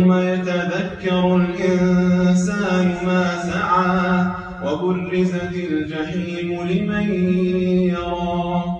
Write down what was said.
يوم يتذكر الإنسان ما سعى وبرزت الجحيم لمن يراه